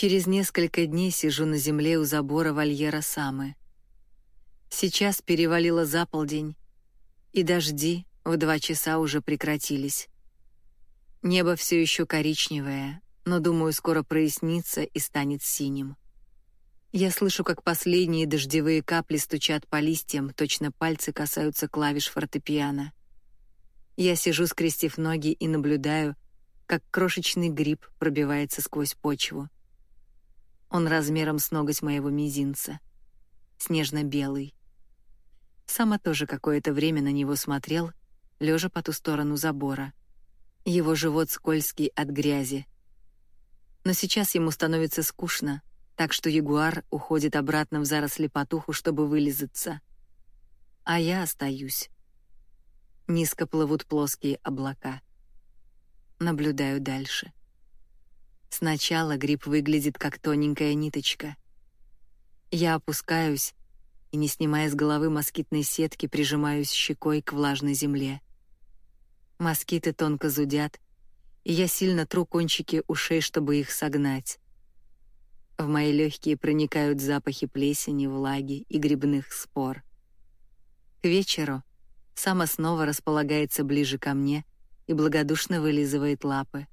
Через несколько дней сижу на земле у забора вольера Самы. Сейчас перевалило за полдень, и дожди в два часа уже прекратились. Небо все еще коричневое, но, думаю, скоро прояснится и станет синим. Я слышу, как последние дождевые капли стучат по листьям, точно пальцы касаются клавиш фортепиано. Я сижу, скрестив ноги, и наблюдаю, как крошечный гриб пробивается сквозь почву. Он размером с ноготь моего мизинца. Снежно-белый. Сама тоже какое-то время на него смотрел, лежа по ту сторону забора. Его живот скользкий от грязи. Но сейчас ему становится скучно, так что ягуар уходит обратно в заросли потуху, чтобы вылизаться. А я остаюсь. Низко плывут плоские облака. Наблюдаю дальше. Сначала гриб выглядит как тоненькая ниточка. Я опускаюсь и, не снимая с головы москитной сетки, прижимаюсь щекой к влажной земле. Москиты тонко зудят, и я сильно тру кончики ушей, чтобы их согнать. В мои легкие проникают запахи плесени, влаги и грибных спор. К вечеру Сама снова располагается ближе ко мне и благодушно вылизывает лапы.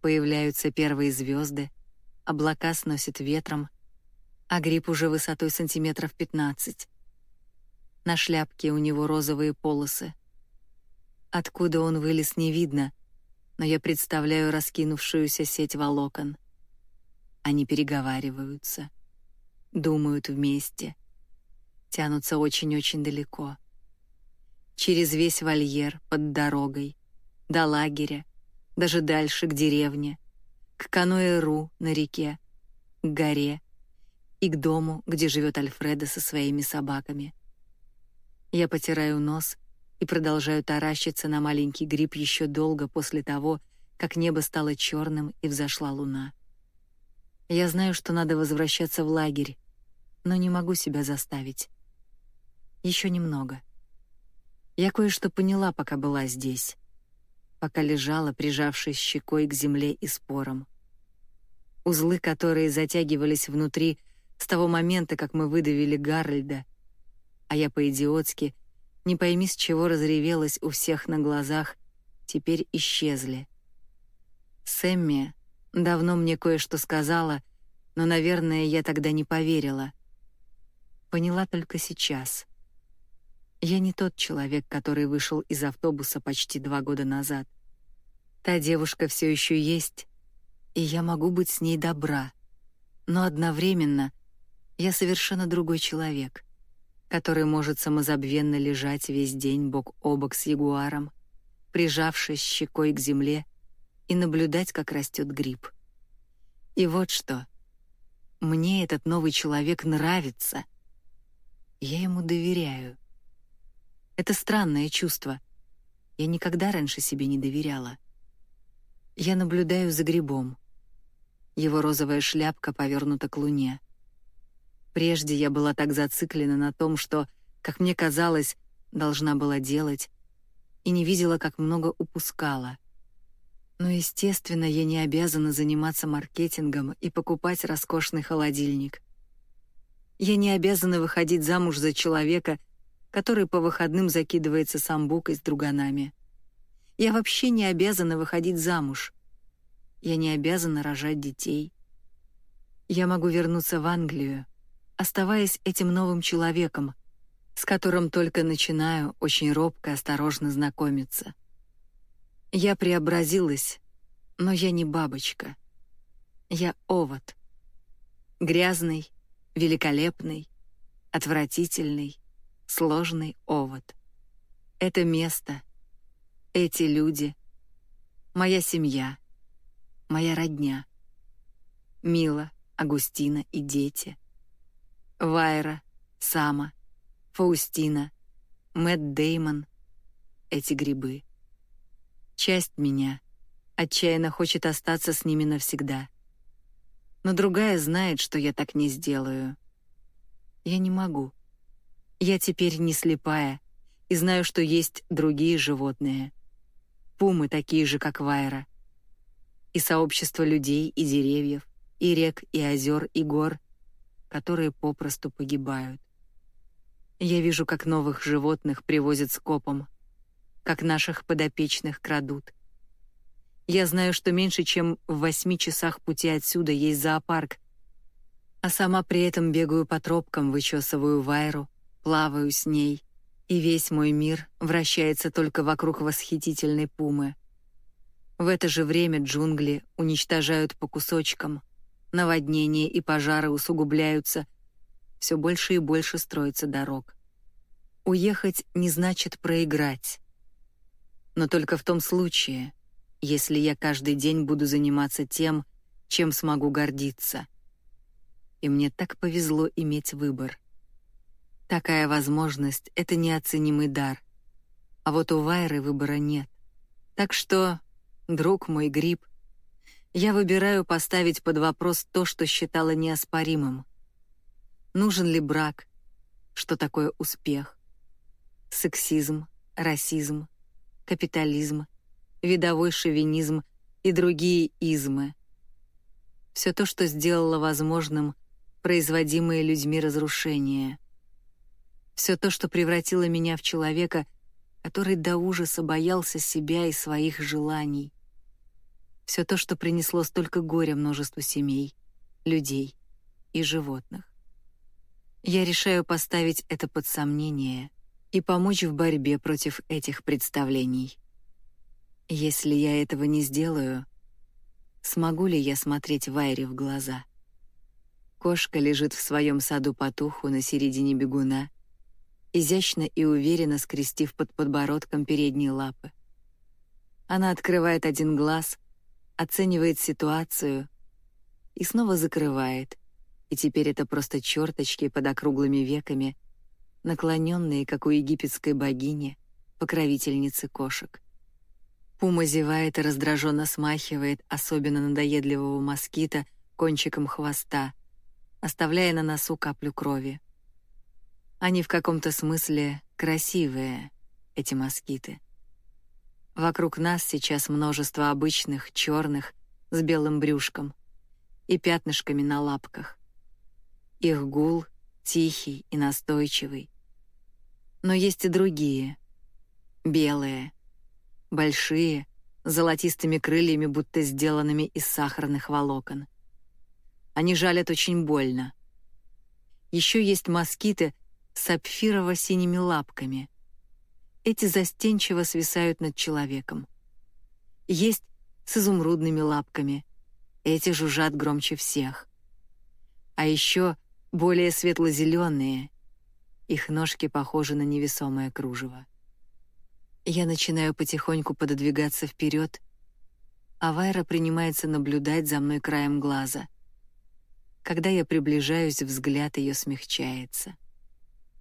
Появляются первые звезды, облака сносят ветром, а гриб уже высотой сантиметров 15. На шляпке у него розовые полосы. Откуда он вылез, не видно, но я представляю раскинувшуюся сеть волокон. Они переговариваются, думают вместе, тянутся очень-очень далеко. Через весь вольер, под дорогой, до лагеря, даже дальше, к деревне, к каноэ-ру на реке, к горе и к дому, где живет Альфреда со своими собаками. Я потираю нос и продолжаю таращиться на маленький гриб еще долго после того, как небо стало черным и взошла луна. Я знаю, что надо возвращаться в лагерь, но не могу себя заставить. Еще немного. Я кое-что поняла, пока была здесь, пока лежала, прижавшись щекой к земле и спорам. Узлы, которые затягивались внутри с того момента, как мы выдавили Гарольда, а я по-идиотски, не пойми с чего разревелась у всех на глазах, теперь исчезли. Сэмми Давно мне кое-что сказала, но, наверное, я тогда не поверила. Поняла только сейчас. Я не тот человек, который вышел из автобуса почти два года назад. Та девушка все еще есть, и я могу быть с ней добра. Но одновременно я совершенно другой человек, который может самозабвенно лежать весь день бок о бок с ягуаром, прижавшись щекой к земле и наблюдать, как растет гриб. И вот что. Мне этот новый человек нравится. Я ему доверяю. Это странное чувство. Я никогда раньше себе не доверяла. Я наблюдаю за грибом. Его розовая шляпка повернута к луне. Прежде я была так зациклена на том, что, как мне казалось, должна была делать, и не видела, как много упускала — но, естественно, я не обязана заниматься маркетингом и покупать роскошный холодильник. Я не обязана выходить замуж за человека, который по выходным закидывается самбукой с друганами. Я вообще не обязана выходить замуж. Я не обязана рожать детей. Я могу вернуться в Англию, оставаясь этим новым человеком, с которым только начинаю очень робко осторожно знакомиться. Я преобразилась, но я не бабочка. Я овод. Грязный, великолепный, отвратительный, сложный овод. Это место, эти люди, моя семья, моя родня. Мила, Агустина и дети. Вайра, Сама, Фаустина, Мэтт Деймон, эти грибы. Часть меня отчаянно хочет остаться с ними навсегда. Но другая знает, что я так не сделаю. Я не могу. Я теперь не слепая и знаю, что есть другие животные. Пумы такие же, как Вайра. И сообщество людей и деревьев, и рек, и озер, и гор, которые попросту погибают. Я вижу, как новых животных привозят скопом, как наших подопечных крадут. Я знаю, что меньше чем в восьми часах пути отсюда есть зоопарк, а сама при этом бегаю по тропкам, вычесываю вайру, плаваю с ней, и весь мой мир вращается только вокруг восхитительной пумы. В это же время джунгли уничтожают по кусочкам, наводнения и пожары усугубляются, все больше и больше строится дорог. Уехать не значит проиграть. Но только в том случае, если я каждый день буду заниматься тем, чем смогу гордиться. И мне так повезло иметь выбор. Такая возможность — это неоценимый дар. А вот у Вайры выбора нет. Так что, друг мой гриб, я выбираю поставить под вопрос то, что считала неоспоримым. Нужен ли брак? Что такое успех? Сексизм, расизм, капитализм, видовой шовинизм и другие измы. Все то, что сделало возможным производимые людьми разрушения. Все то, что превратило меня в человека, который до ужаса боялся себя и своих желаний. Все то, что принесло столько горя множеству семей, людей и животных. Я решаю поставить это под сомнение и помочь в борьбе против этих представлений. Если я этого не сделаю, смогу ли я смотреть Вайре в глаза? Кошка лежит в своем саду потуху на середине бегуна, изящно и уверенно скрестив под подбородком передние лапы. Она открывает один глаз, оценивает ситуацию и снова закрывает, и теперь это просто черточки под округлыми веками, наклоненные, как у египетской богини, покровительницы кошек. Пума зевает и раздраженно смахивает особенно надоедливого москита кончиком хвоста, оставляя на носу каплю крови. Они в каком-то смысле красивые, эти москиты. Вокруг нас сейчас множество обычных, черных, с белым брюшком и пятнышками на лапках. Их гул тихий и настойчивый. Но есть и другие, белые, большие, золотистыми крыльями, будто сделанными из сахарных волокон. Они жалят очень больно. Еще есть москиты с сапфирово-синими лапками. Эти застенчиво свисают над человеком. Есть с изумрудными лапками. Эти жужжат громче всех. А еще более светло-зеленые. Их ножки похожи на невесомое кружево. Я начинаю потихоньку пододвигаться вперед, а Вайра принимается наблюдать за мной краем глаза. Когда я приближаюсь, взгляд ее смягчается.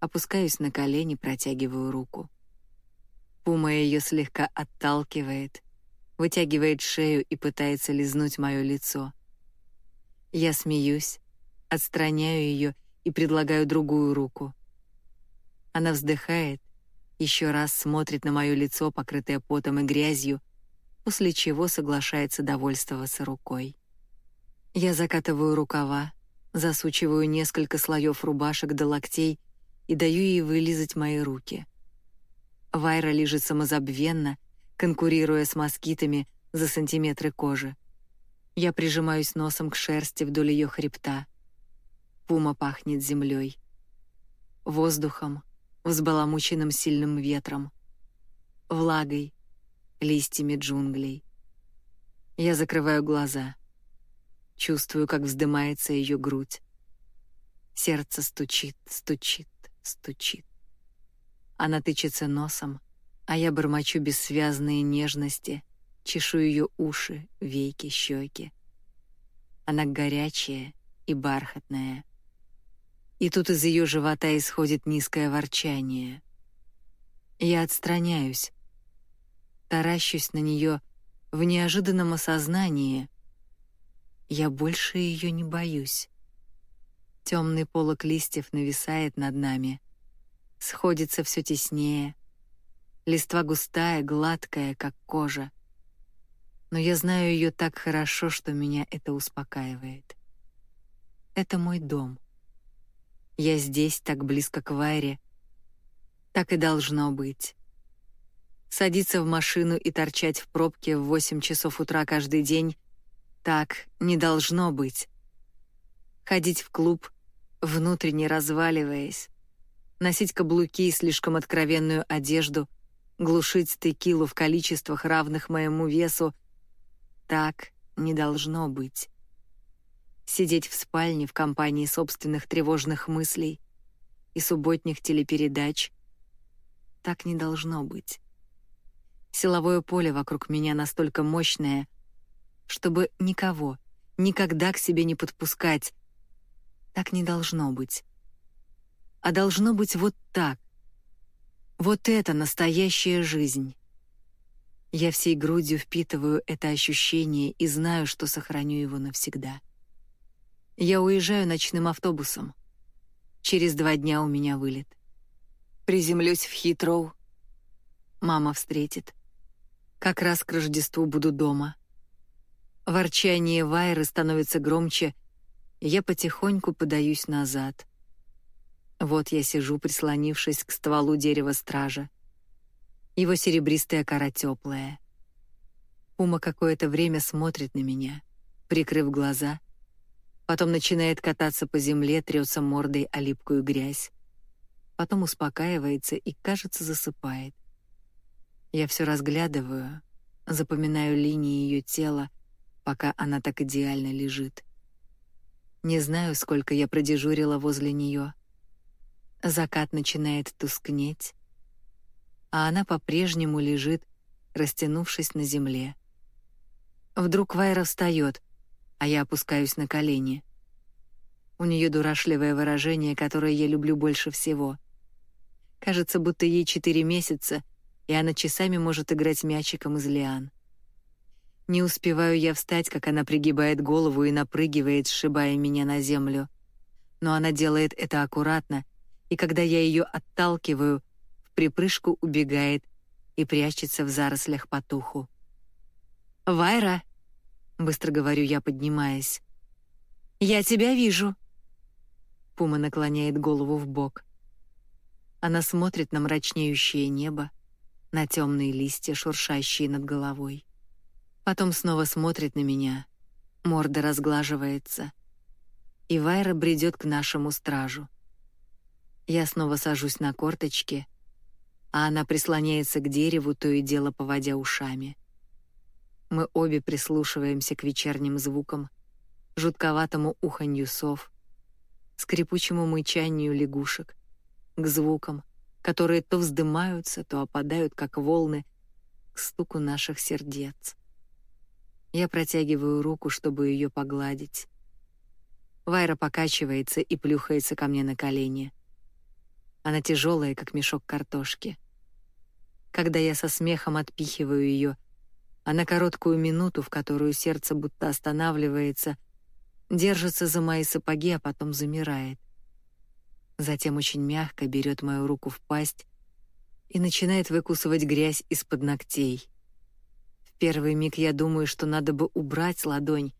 Опускаюсь на колени, протягиваю руку. Пума ее слегка отталкивает, вытягивает шею и пытается лизнуть мое лицо. Я смеюсь, отстраняю ее и предлагаю другую руку. Она вздыхает, еще раз смотрит на мое лицо, покрытое потом и грязью, после чего соглашается довольствоваться рукой. Я закатываю рукава, засучиваю несколько слоев рубашек до локтей и даю ей вылизать мои руки. Вайра лежит самозабвенно, конкурируя с москитами за сантиметры кожи. Я прижимаюсь носом к шерсти вдоль ее хребта. Пума пахнет землей, воздухом, взбаламученным сильным ветром, влагой, листьями джунглей. Я закрываю глаза. Чувствую, как вздымается ее грудь. Сердце стучит, стучит, стучит. Она тычется носом, а я бормочу бессвязные нежности, чешу ее уши, веки, щеки. Она горячая и бархатная и тут из ее живота исходит низкое ворчание. Я отстраняюсь, таращусь на нее в неожиданном осознании. Я больше ее не боюсь. Темный полог листьев нависает над нами, сходится все теснее. Листва густая, гладкая, как кожа. Но я знаю ее так хорошо, что меня это успокаивает. Это мой дом. Я здесь, так близко к Вайре. Так и должно быть. Садиться в машину и торчать в пробке в 8 часов утра каждый день — так не должно быть. Ходить в клуб, внутренне разваливаясь, носить каблуки и слишком откровенную одежду, глушить текилу в количествах, равных моему весу — так не должно быть. Сидеть в спальне в компании собственных тревожных мыслей и субботних телепередач — так не должно быть. Силовое поле вокруг меня настолько мощное, чтобы никого, никогда к себе не подпускать. Так не должно быть. А должно быть вот так. Вот это настоящая жизнь. Я всей грудью впитываю это ощущение и знаю, что сохраню его навсегда. Я уезжаю ночным автобусом. Через два дня у меня вылет. Приземлюсь в Хитроу. Мама встретит. Как раз к Рождеству буду дома. Ворчание Вайры становится громче, я потихоньку подаюсь назад. Вот я сижу, прислонившись к стволу дерева стража. Его серебристая кора теплая. Ума какое-то время смотрит на меня, прикрыв глаза, потом начинает кататься по земле, трется мордой о липкую грязь. Потом успокаивается и, кажется, засыпает. Я все разглядываю, запоминаю линии ее тела, пока она так идеально лежит. Не знаю, сколько я продежурила возле нее. Закат начинает тускнеть, а она по-прежнему лежит, растянувшись на земле. Вдруг Вайра встает, а я опускаюсь на колени. У нее дурашливое выражение, которое я люблю больше всего. Кажется, будто ей четыре месяца, и она часами может играть мячиком из лиан. Не успеваю я встать, как она пригибает голову и напрыгивает, сшибая меня на землю. Но она делает это аккуратно, и когда я ее отталкиваю, в припрыжку убегает и прячется в зарослях потуху. «Вайра!» — быстро говорю я, поднимаясь. «Я тебя вижу!» Пума наклоняет голову в бок. Она смотрит на мрачнеющее небо, на темные листья, шуршащие над головой. Потом снова смотрит на меня, морда разглаживается, и Вайра бредет к нашему стражу. Я снова сажусь на корточки, а она прислоняется к дереву, то и дело поводя ушами. Мы обе прислушиваемся к вечерним звукам, жутковатому уханью сов, скрипучему мычанию лягушек, к звукам, которые то вздымаются, то опадают, как волны, к стуку наших сердец. Я протягиваю руку, чтобы ее погладить. Вайра покачивается и плюхается ко мне на колени. Она тяжелая, как мешок картошки. Когда я со смехом отпихиваю ее, а на короткую минуту, в которую сердце будто останавливается, держится за мои сапоги, а потом замирает. Затем очень мягко берет мою руку в пасть и начинает выкусывать грязь из-под ногтей. Первый миг я думаю, что надо бы убрать ладонь,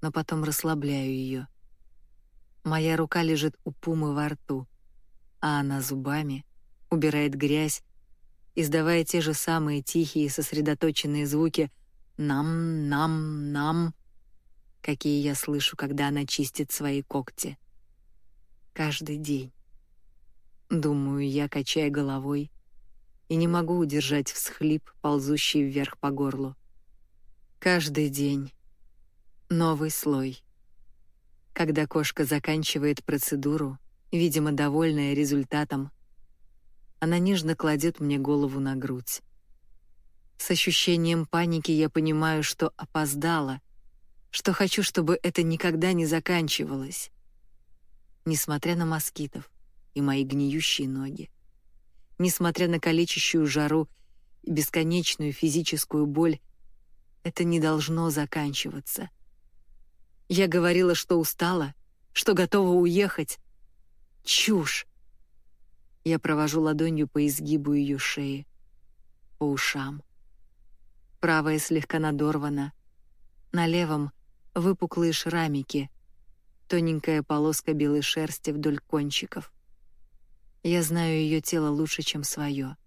но потом расслабляю ее. Моя рука лежит у Пумы во рту, а она зубами убирает грязь, издавая те же самые тихие сосредоточенные звуки «нам-нам-нам», какие я слышу, когда она чистит свои когти каждый день. Думаю я, качая головой, и не могу удержать всхлип, ползущий вверх по горлу. Каждый день новый слой. Когда кошка заканчивает процедуру, видимо, довольная результатом, она нежно кладет мне голову на грудь. С ощущением паники я понимаю, что опоздала, что хочу, чтобы это никогда не заканчивалось несмотря на москитов и мои гниющие ноги, несмотря на калечащую жару и бесконечную физическую боль, это не должно заканчиваться. Я говорила, что устала, что готова уехать. Чушь! Я провожу ладонью по изгибу ее шеи, по ушам. Правая слегка надорвана, на левом — выпуклые шрамики, тоненькая полоска белой шерсти вдоль кончиков. Я знаю ее тело лучше, чем свое.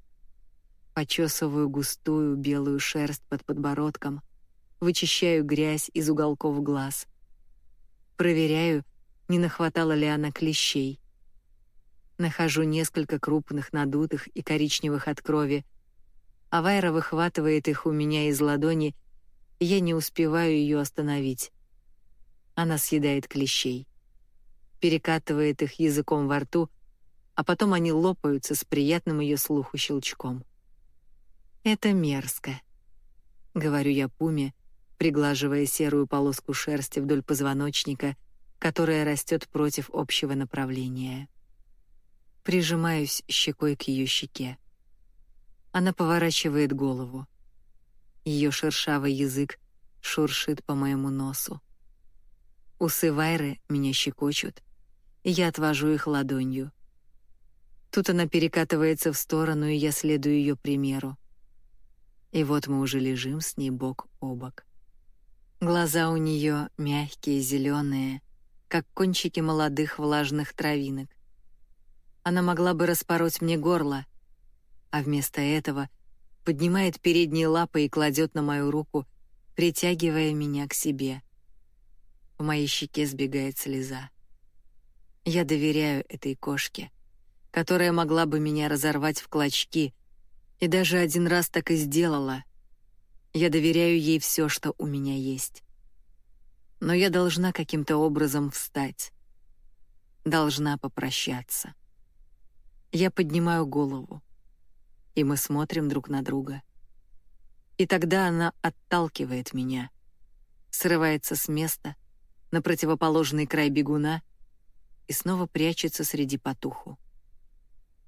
Почесываю густую белую шерсть под подбородком, вычищаю грязь из уголков глаз. Проверяю, не нахватала ли она клещей. Нахожу несколько крупных, надутых и коричневых от крови. А выхватывает их у меня из ладони, и я не успеваю ее остановить. Она съедает клещей. Перекатывает их языком во рту, а потом они лопаются с приятным ее слуху щелчком. «Это мерзко», — говорю я Пуме, приглаживая серую полоску шерсти вдоль позвоночника, которая растет против общего направления. Прижимаюсь щекой к ее щеке. Она поворачивает голову. Ее шершавый язык шуршит по моему носу. Усы Вайры меня щекочут, и я отвожу их ладонью. Тут она перекатывается в сторону, и я следую ее примеру. И вот мы уже лежим с ней бок о бок. Глаза у нее мягкие, зеленые, как кончики молодых влажных травинок. Она могла бы распороть мне горло, а вместо этого поднимает передние лапы и кладет на мою руку, притягивая меня к себе. В моей щеке сбегает слеза. Я доверяю этой кошке, которая могла бы меня разорвать в клочки, и даже один раз так и сделала. Я доверяю ей все, что у меня есть. Но я должна каким-то образом встать. Должна попрощаться. Я поднимаю голову, и мы смотрим друг на друга. И тогда она отталкивает меня, срывается с места — на противоположный край бегуна и снова прячется среди потуху.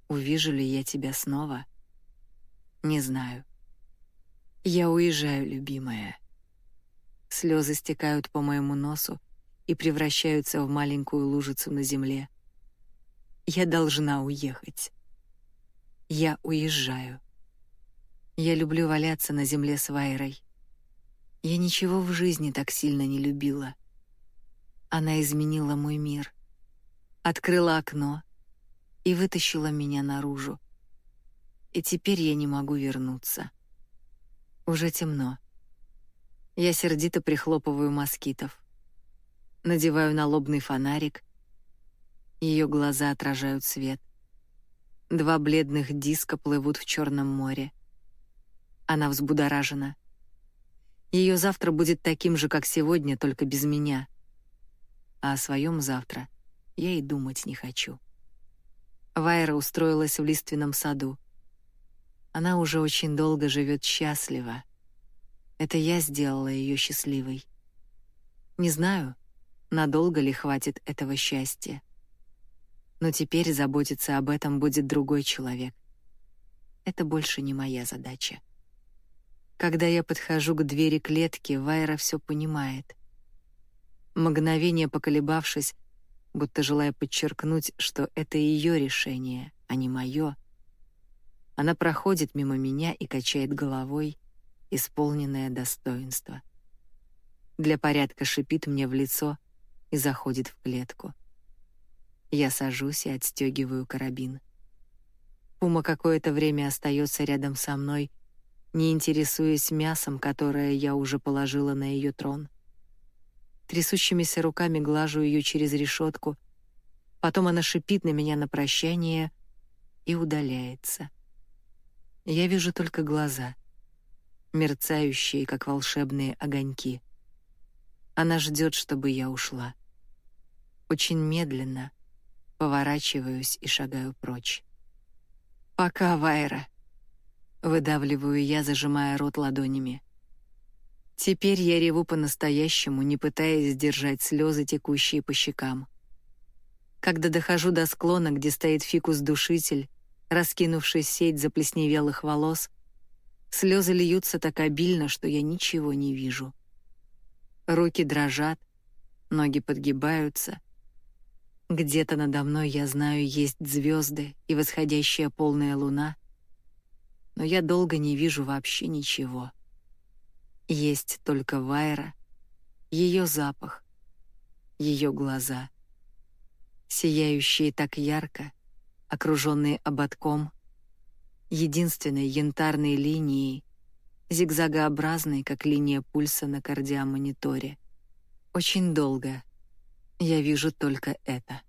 Увижу ли я тебя снова? Не знаю. Я уезжаю, любимая. Слезы стекают по моему носу и превращаются в маленькую лужицу на земле. Я должна уехать. Я уезжаю. Я люблю валяться на земле с Вайрой. Я ничего в жизни так сильно не любила. Она изменила мой мир, открыла окно и вытащила меня наружу. И теперь я не могу вернуться. Уже темно. Я сердито прихлопываю москитов. Надеваю налобный фонарик. Ее глаза отражают свет. Два бледных диска плывут в черном море. Она взбудоражена. Ее завтра будет таким же, как сегодня, только без меня — а о своем завтра я и думать не хочу. Вайра устроилась в лиственном саду. Она уже очень долго живет счастливо. Это я сделала ее счастливой. Не знаю, надолго ли хватит этого счастья. Но теперь заботиться об этом будет другой человек. Это больше не моя задача. Когда я подхожу к двери клетки, Вайра все понимает. Мгновение поколебавшись, будто желая подчеркнуть, что это ее решение, а не мое, она проходит мимо меня и качает головой, исполненное достоинство. Для порядка шипит мне в лицо и заходит в клетку. Я сажусь и отстегиваю карабин. Пума какое-то время остается рядом со мной, не интересуясь мясом, которое я уже положила на ее трон. Трясущимися руками глажу ее через решетку. Потом она шипит на меня на прощание и удаляется. Я вижу только глаза, мерцающие, как волшебные огоньки. Она ждет, чтобы я ушла. Очень медленно поворачиваюсь и шагаю прочь. «Пока, Вайра!» Выдавливаю я, зажимая рот ладонями. Теперь я реву по-настоящему, не пытаясь сдержать слезы, текущие по щекам. Когда дохожу до склона, где стоит фикус-душитель, раскинувший сеть заплесневелых волос, слезы льются так обильно, что я ничего не вижу. Руки дрожат, ноги подгибаются. Где-то надо мной, я знаю, есть звезды и восходящая полная луна, но я долго не вижу вообще ничего. Есть только Вайра, ее запах, ее глаза. Сияющие так ярко, окруженные ободком, единственной янтарной линией, зигзагообразной, как линия пульса на кардиомониторе. Очень долго я вижу только это.